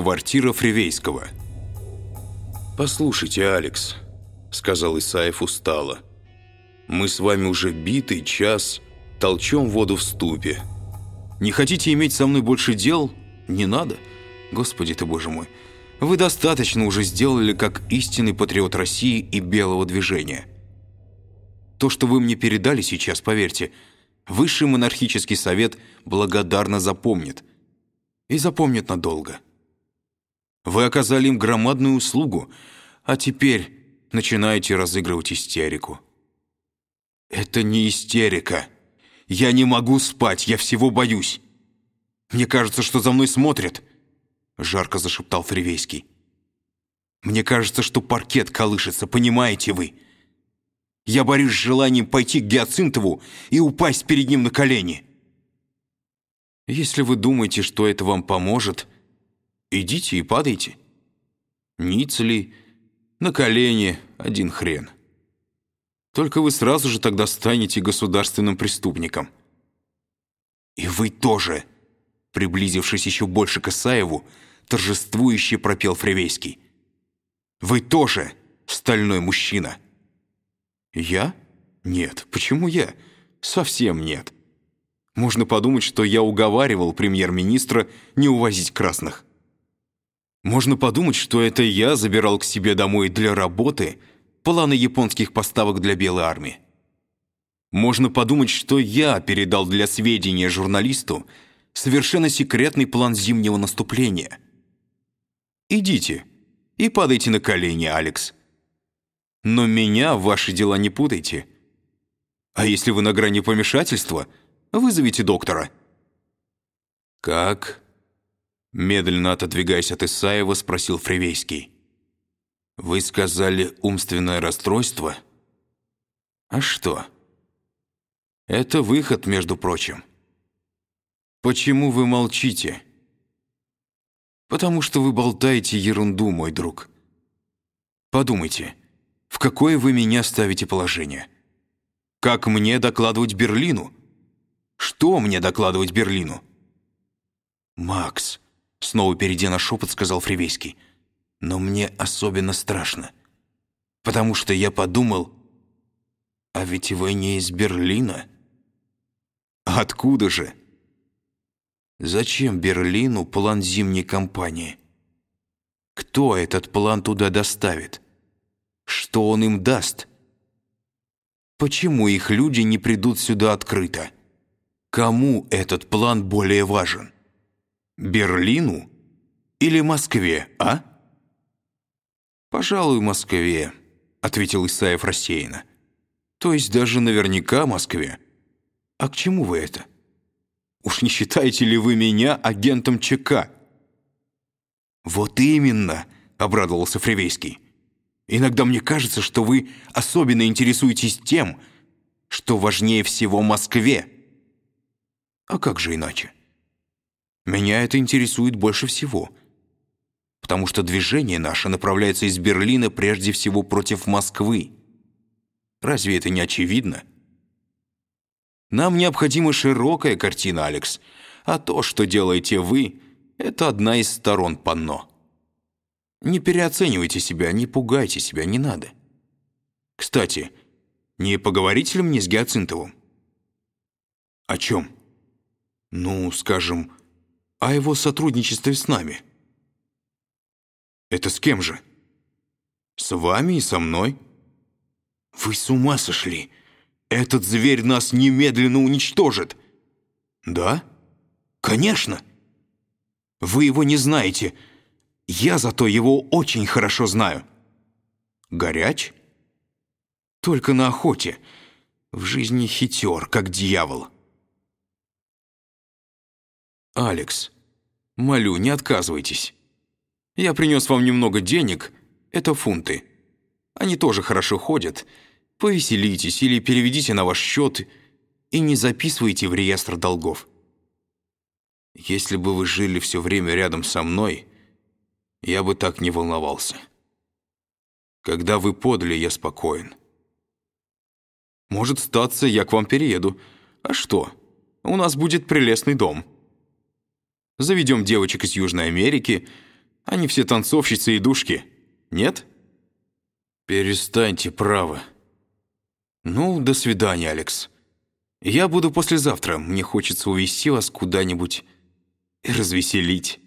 Квартира Фривейского. «Послушайте, Алекс», — сказал Исаев устало, «мы с вами уже битый час толчем воду в ступе. Не хотите иметь со мной больше дел? Не надо. Господи ты, боже мой, вы достаточно уже сделали как истинный патриот России и белого движения. То, что вы мне передали сейчас, поверьте, Высший монархический совет благодарно запомнит. И запомнит надолго. Вы оказали им громадную услугу, а теперь начинаете разыгрывать истерику. Это не истерика. Я не могу спать, я всего боюсь. Мне кажется, что за мной смотрят, жарко зашептал Фривейский. Мне кажется, что паркет колышется, понимаете вы? Я борюсь с желанием пойти к Гиацинтову и упасть перед ним на колени. Если вы думаете, что это вам поможет, идите и падайте. Ницли, на колени, один хрен. Только вы сразу же тогда станете государственным преступником. И вы тоже, приблизившись еще больше к Исаеву, торжествующе пропел Фревейский. Вы тоже стальной мужчина. Я? Нет. Почему я? Совсем нет. Можно подумать, что я уговаривал премьер-министра не увозить красных. Можно подумать, что это я забирал к себе домой для работы планы японских поставок для Белой армии. Можно подумать, что я передал для сведения журналисту совершенно секретный план зимнего наступления. Идите и падайте на колени, Алекс. Но меня в ваши дела не путайте. А если вы на грани помешательства, вызовите доктора». «Как?» Медленно отодвигаясь от Исаева, спросил Фривейский. «Вы сказали умственное расстройство?» «А что?» «Это выход, между прочим». «Почему вы молчите?» «Потому что вы болтаете ерунду, мой друг. Подумайте, в какое вы меня ставите положение? Как мне докладывать Берлину? Что мне докладывать Берлину?» «Макс», Снова перейдя на шепот, сказал Фривейский. «Но мне особенно страшно. Потому что я подумал, а ведь вы не из Берлина». «Откуда же?» «Зачем Берлину план зимней кампании? Кто этот план туда доставит? Что он им даст? Почему их люди не придут сюда открыто? Кому этот план более важен?» Берлину или Москве, а?» «Пожалуй, Москве», — ответил Исаев рассеянно. «То есть даже наверняка Москве. А к чему вы это? Уж не считаете ли вы меня агентом ЧК?» «Вот именно», — обрадовался Фривейский. «Иногда мне кажется, что вы особенно интересуетесь тем, что важнее всего Москве». «А как же иначе?» Меня это интересует больше всего, потому что движение наше направляется из Берлина прежде всего против Москвы. Разве это не очевидно? Нам необходима широкая картина, Алекс, а то, что делаете вы, это одна из сторон панно. Не переоценивайте себя, не пугайте себя, не надо. Кстати, не поговорите ли мне с Гиацинтовым? О чем? Ну, скажем, о его сотрудничестве с нами. Это с кем же? С вами и со мной. Вы с ума сошли. Этот зверь нас немедленно уничтожит. Да? Конечно. Вы его не знаете. Я зато его очень хорошо знаю. Горяч? Только на охоте. В жизни хитер, как дьявол. «Алекс, молю, не отказывайтесь. Я принес вам немного денег, это фунты. Они тоже хорошо ходят. Повеселитесь или переведите на ваш счет и не записывайте в реестр долгов. Если бы вы жили все время рядом со мной, я бы так не волновался. Когда вы подали, я спокоен. Может, статься, я к вам перееду. А что? У нас будет прелестный дом». Заведем девочек из Южной Америки. Они все танцовщицы и душки. Нет? Перестаньте, право. Ну, до свидания, Алекс. Я буду послезавтра. Мне хочется увезти вас куда-нибудь и развеселить.